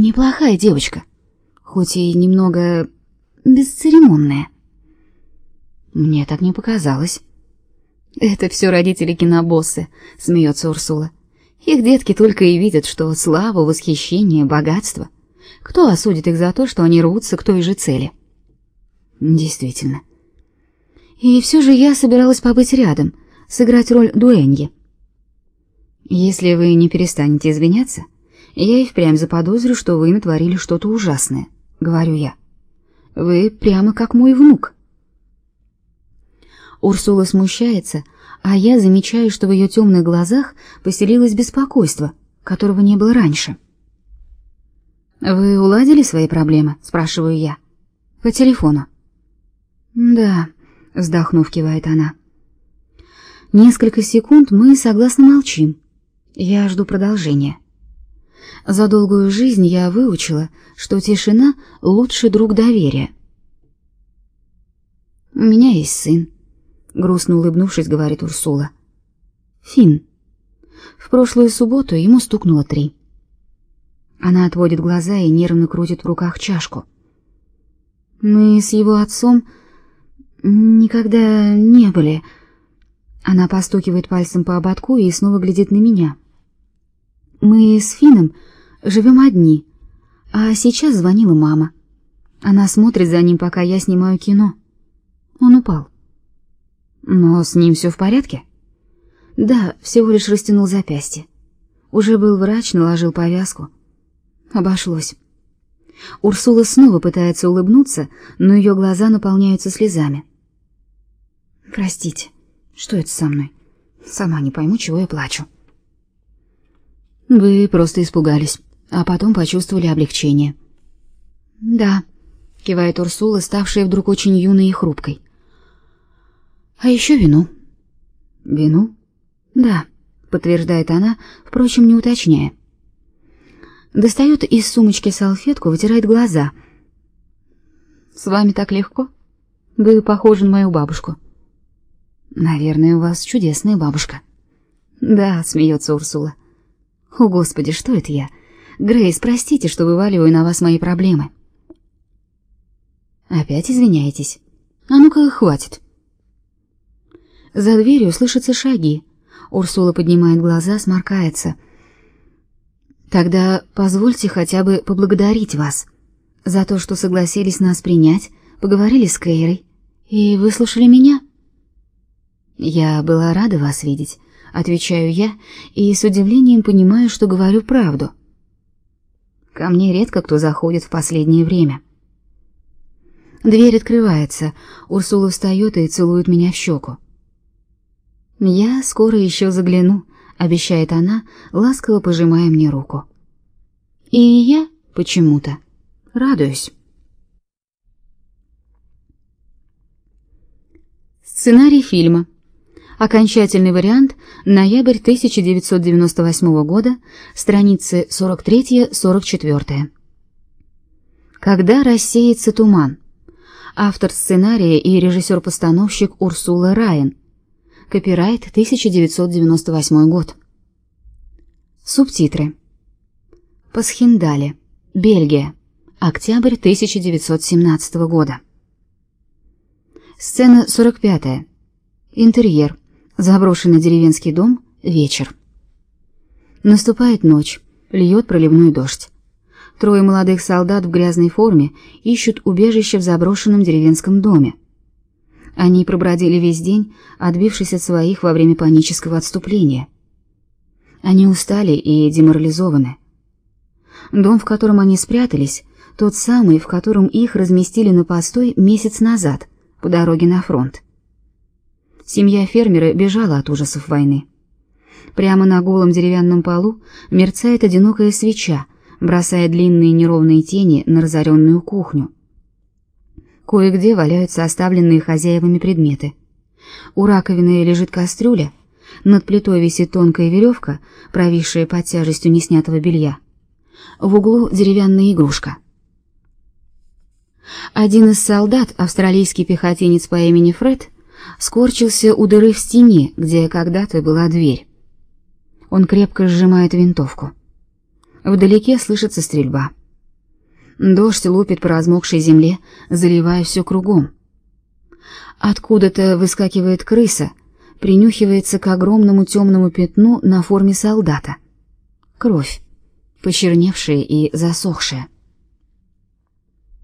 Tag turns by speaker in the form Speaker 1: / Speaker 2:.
Speaker 1: неплохая девочка, хоть и немного бесцеремонная. Мне так не показалось. Это все родители кинобоссы, смеется Урсула. Их детки только и видят, что славу, восхищение, богатство. Кто осудит их за то, что они рвутся к той же цели? Действительно. И все же я собиралась побыть рядом, сыграть роль дуэньи. Если вы не перестанете извиняться, я и впрямь заподозрю, что вы натворили что-то ужасное, говорю я. Вы прямо как мой внук. Урсула смущается, а я замечаю, что в ее темных глазах поселилось беспокойство, которого не было раньше. Вы уладили свои проблемы, спрашиваю я. По телефону. Да, вздохнув, кивает она. Несколько секунд мы согласно молчим. Я жду продолжения. За долгую жизнь я выучила, что тишина лучший друг доверия. У меня есть сын, грустно улыбнувшись, говорит Урсула. Фин. В прошлую субботу ему стукнуло три. Она отводит глаза и нервно крутит в руках чашку. Мы с его отцом никогда не были. Она постукивает пальцем по ободку и снова глядит на меня. Мы с Фином живем одни, а сейчас звонила мама. Она смотрит за ним, пока я снимаю кино. Он упал. Но с ним все в порядке? Да, всего лишь растянул запястье. Уже был врач, наложил повязку. Обошлось. Урсула снова пытается улыбнуться, но ее глаза наполняются слезами. Простите, что это со мной? Сама не пойму, чего я плачу. Вы просто испугались, а потом почувствовали облегчение. Да, кивает Урсула, ставшая вдруг очень юной и хрупкой. А еще вину. Вину? Да, подтверждает она, впрочем, не уточняя. Достает из сумочки салфетку, вытирает глаза. С вами так легко? Вы похожи на мою бабушку. Наверное, у вас чудесная бабушка. Да, смеется Урсула. О, господи, что это я? Грейс, простите, что вываливаю на вас мои проблемы. Опять извиняетесь. А ну-ка, хватит. За дверью слышатся шаги. Урсула поднимает глаза, сморкается. Тогда позвольте хотя бы поблагодарить вас за то, что согласились нас принять, поговорили с Кейрой и выслушали меня. Я была рада вас видеть, отвечаю я и с удивлением понимаю, что говорю правду. Ко мне редко кто заходит в последнее время. Дверь открывается. Урсула встает и целует меня в щеку. Я скоро еще загляну, обещает она, ласково пожимая мне руку. И я почему-то радуюсь. Сценарий фильма. Окончательный вариант. Ноябрь 1998 года. Страницы 43-44. Когда рассеется туман. Автор сценария и режиссер-постановщик Урсула Райан. Копирайт 1998 год. Субтитры. Пасхиндале, Бельгия. Октябрь 1917 года. Сцена 45. Интерьер. Заброшенный деревенский дом. Вечер. Наступает ночь. Льет проливной дождь. Трое молодых солдат в грязной форме ищут убежище в заброшенном деревенском доме. Они пробродили весь день, отбившись от своих во время панического отступления. Они устали и деморализованы. Дом, в котором они спрятались, тот самый, в котором их разместили на постой месяц назад, по дороге на фронт. Семья фермера бежала от ужасов войны. Прямо на голом деревянном полу мерцает одинокая свеча, бросая длинные неровные тени на разоренную кухню. Кое-где валяются оставленные хозяевами предметы. У раковины лежит кастрюля, над плитой висит тонкая веревка, провисшая под тяжестью неснятого белья. В углу деревянная игрушка. Один из солдат, австралийский пехотинец по имени Фред, скорчился у дыры в стене, где когда-то была дверь. Он крепко сжимает винтовку. Вдалеке слышится стрельба. Дождь лупит по размокшей земле, заливая все кругом. Откуда-то выскакивает крыса, принюхивается к огромному темному пятну на форме солдата. Кровь, почерневшая и засохшая.